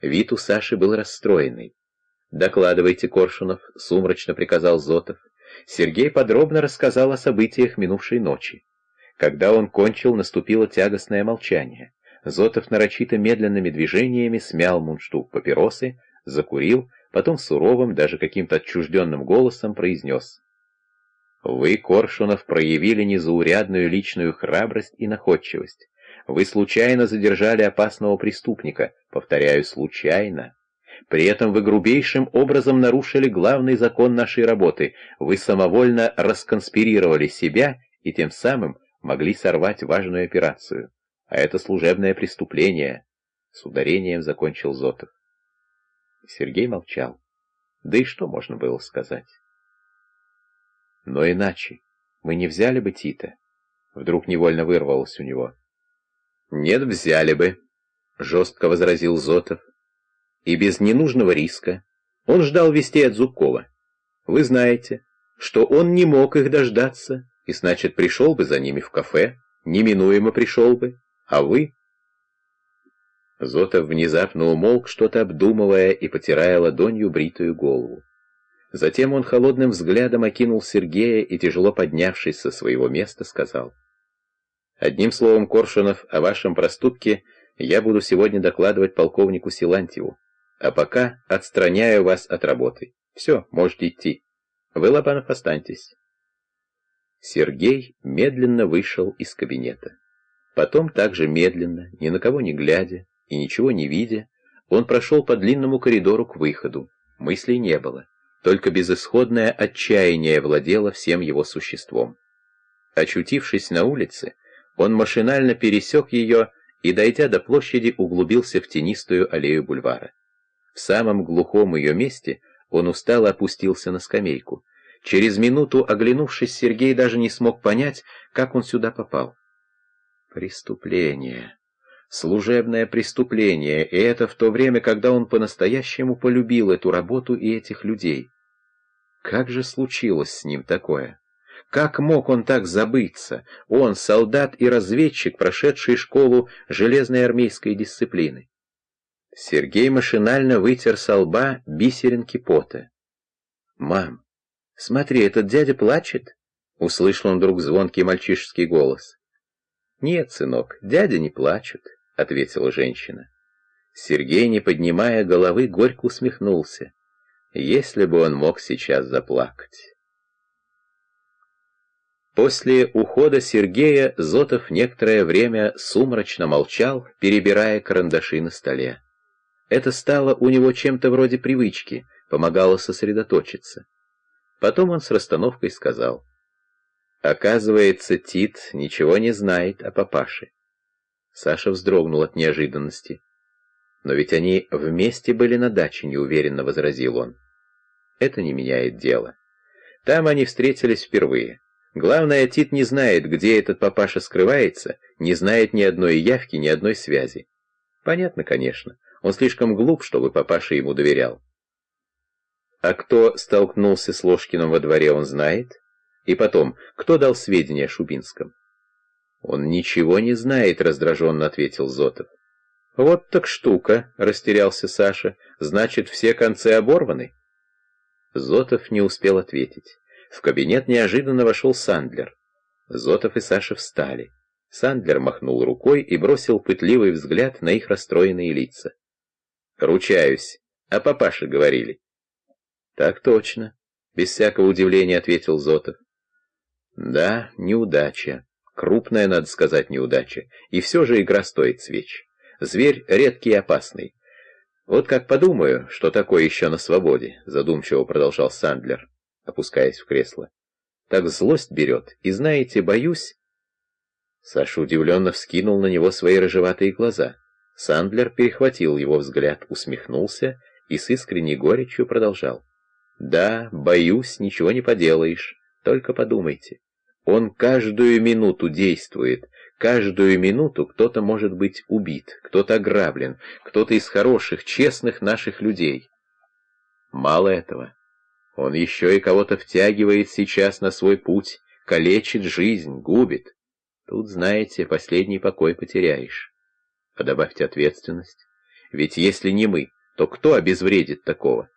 Вид у Саши был расстроенный. «Докладывайте, Коршунов», — сумрачно приказал Зотов. Сергей подробно рассказал о событиях минувшей ночи. Когда он кончил, наступило тягостное молчание. Зотов нарочито медленными движениями смял мундштук папиросы, закурил, потом суровым, даже каким-то отчужденным голосом произнес. «Вы, Коршунов, проявили незаурядную личную храбрость и находчивость. Вы случайно задержали опасного преступника, повторяю, случайно. При этом вы грубейшим образом нарушили главный закон нашей работы. Вы самовольно расконспирировали себя и тем самым могли сорвать важную операцию. А это служебное преступление. С ударением закончил Зотов. Сергей молчал. Да и что можно было сказать? Но иначе мы не взяли бы Тита. Вдруг невольно вырвалось у него. Нет, взяли бы, жестко возразил Зотов. И без ненужного риска. Он ждал вестей от Зубкова. Вы знаете, что он не мог их дождаться, и значит пришел бы за ними в кафе, неминуемо пришел бы, а вы Зотов внезапно умолк, что-то обдумывая и потирая ладонью бритую голову. Затем он холодным взглядом окинул Сергея и, тяжело поднявшись со своего места, сказал. «Одним словом, Коршунов, о вашем проступке я буду сегодня докладывать полковнику Силантьеву, а пока отстраняю вас от работы. Все, можете идти. Вы, Лобанов, останьтесь». Сергей медленно вышел из кабинета. Потом также медленно, ни на кого не глядя, и ничего не видя, он прошел по длинному коридору к выходу. Мыслей не было, только безысходное отчаяние владело всем его существом. Очутившись на улице, он машинально пересек ее и, дойдя до площади, углубился в тенистую аллею бульвара. В самом глухом ее месте он устало опустился на скамейку. Через минуту, оглянувшись, Сергей даже не смог понять, как он сюда попал. Преступление служебное преступление, и это в то время, когда он по-настоящему полюбил эту работу и этих людей. Как же случилось с ним такое? Как мог он так забыться? Он, солдат и разведчик, прошедший школу железной армейской дисциплины. Сергей машинально вытер со лба бисеринки пота. «Мам, смотри, этот дядя плачет?» — услышал он вдруг звонкий мальчишеский голос. «Нет, сынок, дядя не плачет ответила женщина. Сергей, не поднимая головы, горько усмехнулся. Если бы он мог сейчас заплакать. После ухода Сергея Зотов некоторое время сумрачно молчал, перебирая карандаши на столе. Это стало у него чем-то вроде привычки, помогало сосредоточиться. Потом он с расстановкой сказал. «Оказывается, Тит ничего не знает о папаше. Саша вздрогнул от неожиданности. «Но ведь они вместе были на даче», — неуверенно возразил он. «Это не меняет дело. Там они встретились впервые. Главное, Тит не знает, где этот папаша скрывается, не знает ни одной явки, ни одной связи. Понятно, конечно. Он слишком глуп, чтобы папаша ему доверял. А кто столкнулся с Ложкиным во дворе, он знает? И потом, кто дал сведения о Шубинском? «Он ничего не знает», — раздраженно ответил Зотов. «Вот так штука», — растерялся Саша. «Значит, все концы оборваны?» Зотов не успел ответить. В кабинет неожиданно вошел Сандлер. Зотов и Саша встали. Сандлер махнул рукой и бросил пытливый взгляд на их расстроенные лица. «Ручаюсь. А папаше говорили?» «Так точно», — без всякого удивления ответил Зотов. «Да, неудача. Крупная, надо сказать, неудача. И все же игра стоит свеч. Зверь редкий и опасный. Вот как подумаю, что такое еще на свободе, задумчиво продолжал Сандлер, опускаясь в кресло. Так злость берет, и знаете, боюсь... Саша удивленно вскинул на него свои рыжеватые глаза. Сандлер перехватил его взгляд, усмехнулся и с искренней горечью продолжал. «Да, боюсь, ничего не поделаешь, только подумайте. Он каждую минуту действует, каждую минуту кто-то может быть убит, кто-то ограблен, кто-то из хороших, честных наших людей. Мало этого. Он еще и кого-то втягивает сейчас на свой путь, калечит жизнь, губит. Тут, знаете, последний покой потеряешь. А добавьте ответственность. ведь если не мы, то кто обезвредит такого?